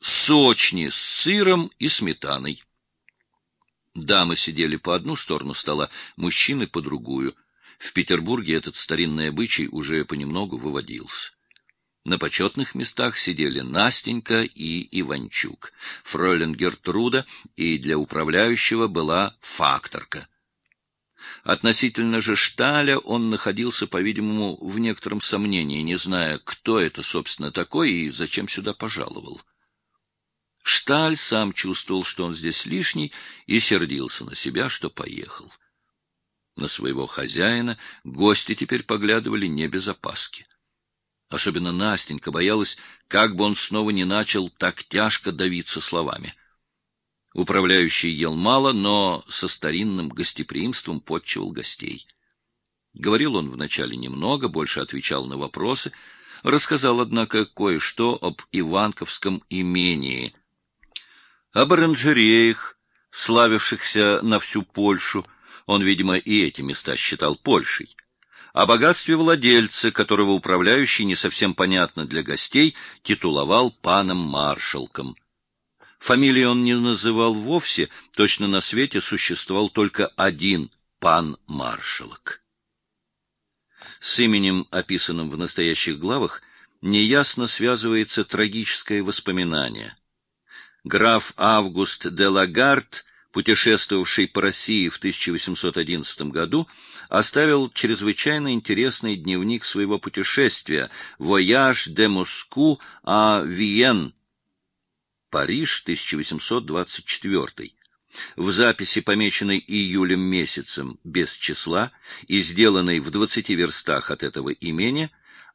сочни с сыром и сметаной. Дамы сидели по одну сторону стола, мужчины по другую. В Петербурге этот старинный обычай уже понемногу выводился. На почетных местах сидели Настенька и Иванчук. Фройлен Гертруда и для управляющего была факторка. Относительно же Шталя он находился, по-видимому, в некотором сомнении, не зная, кто это, собственно, такой и зачем сюда пожаловал. Шталь сам чувствовал, что он здесь лишний, и сердился на себя, что поехал. На своего хозяина гости теперь поглядывали не без опаски. Особенно Настенька боялась, как бы он снова не начал так тяжко давиться словами. Управляющий ел мало, но со старинным гостеприимством подчивал гостей. Говорил он вначале немного, больше отвечал на вопросы, рассказал, однако, кое-что об Иванковском имении, об оранжереях, славившихся на всю Польшу, он, видимо, и эти места считал Польшей, о богатстве владельца, которого управляющий, не совсем понятно для гостей, титуловал паном-маршалком. Фамилии он не называл вовсе, точно на свете существовал только один пан-маршалок. С именем, описанным в настоящих главах, неясно связывается трагическое воспоминание — граф Август де Лагард, путешествовавший по России в 1811 году, оставил чрезвычайно интересный дневник своего путешествия «Voyage de Moscou à Vienne», Париж, 1824 в записи, помеченной июлем месяцем без числа и сделанной в двадцати верстах от этого имени,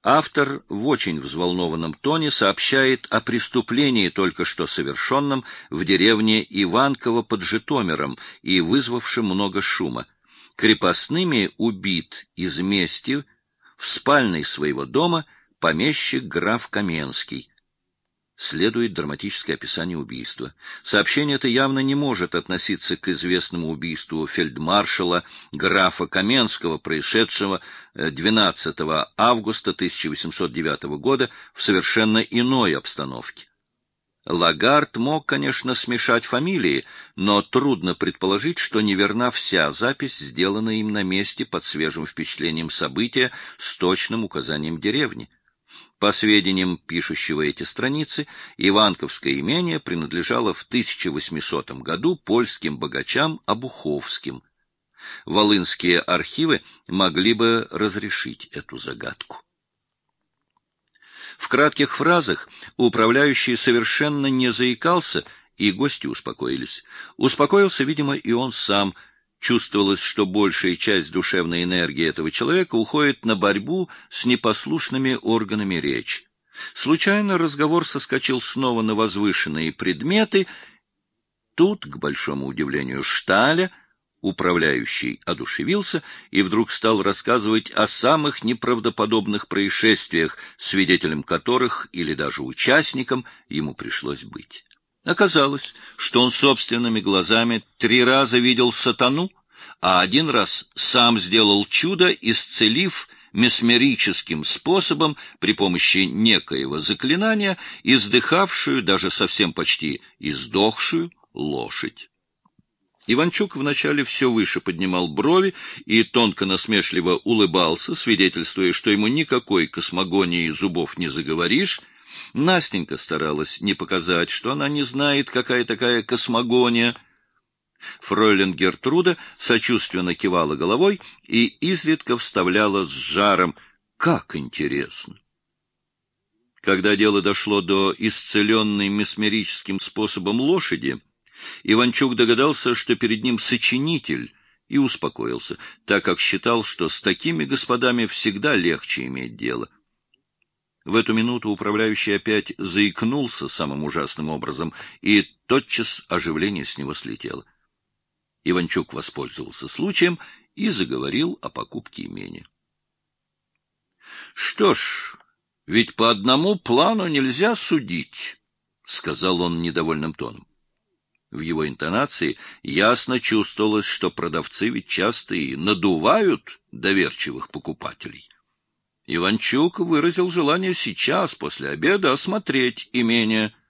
Автор в очень взволнованном тоне сообщает о преступлении, только что совершенном в деревне Иванково под Житомиром и вызвавшем много шума. Крепостными убит из мести в спальной своего дома помещик граф Каменский, следует драматическое описание убийства. Сообщение это явно не может относиться к известному убийству фельдмаршала графа Каменского, происшедшего 12 э, августа 1809 года в совершенно иной обстановке. Лагард мог, конечно, смешать фамилии, но трудно предположить, что неверна вся запись, сделанная им на месте под свежим впечатлением события с точным указанием деревни. По сведениям пишущего эти страницы, Иванковское имение принадлежало в 1800 году польским богачам Обуховским. Волынские архивы могли бы разрешить эту загадку. В кратких фразах управляющий совершенно не заикался, и гости успокоились. Успокоился, видимо, и он сам – Чувствовалось, что большая часть душевной энергии этого человека уходит на борьбу с непослушными органами речи. Случайно разговор соскочил снова на возвышенные предметы. Тут, к большому удивлению Шталя, управляющий одушевился и вдруг стал рассказывать о самых неправдоподобных происшествиях, свидетелем которых или даже участником ему пришлось быть. Оказалось, что он собственными глазами три раза видел сатану, а один раз сам сделал чудо, исцелив месмерическим способом при помощи некоего заклинания издыхавшую, даже совсем почти издохшую лошадь. Иванчук вначале все выше поднимал брови и тонко насмешливо улыбался, свидетельствуя, что ему никакой космогонии зубов не заговоришь, Настенька старалась не показать, что она не знает, какая такая космогония. Фройлен Гертруда сочувственно кивала головой и изредка вставляла с жаром «Как интересно!». Когда дело дошло до исцеленной месмерическим способом лошади, Иванчук догадался, что перед ним сочинитель, и успокоился, так как считал, что с такими господами всегда легче иметь дело. В эту минуту управляющий опять заикнулся самым ужасным образом, и тотчас оживление с него слетело. Иванчук воспользовался случаем и заговорил о покупке имения. — Что ж, ведь по одному плану нельзя судить, — сказал он недовольным тоном. В его интонации ясно чувствовалось, что продавцы ведь часто и надувают доверчивых покупателей. Иванчук выразил желание сейчас, после обеда, осмотреть имение —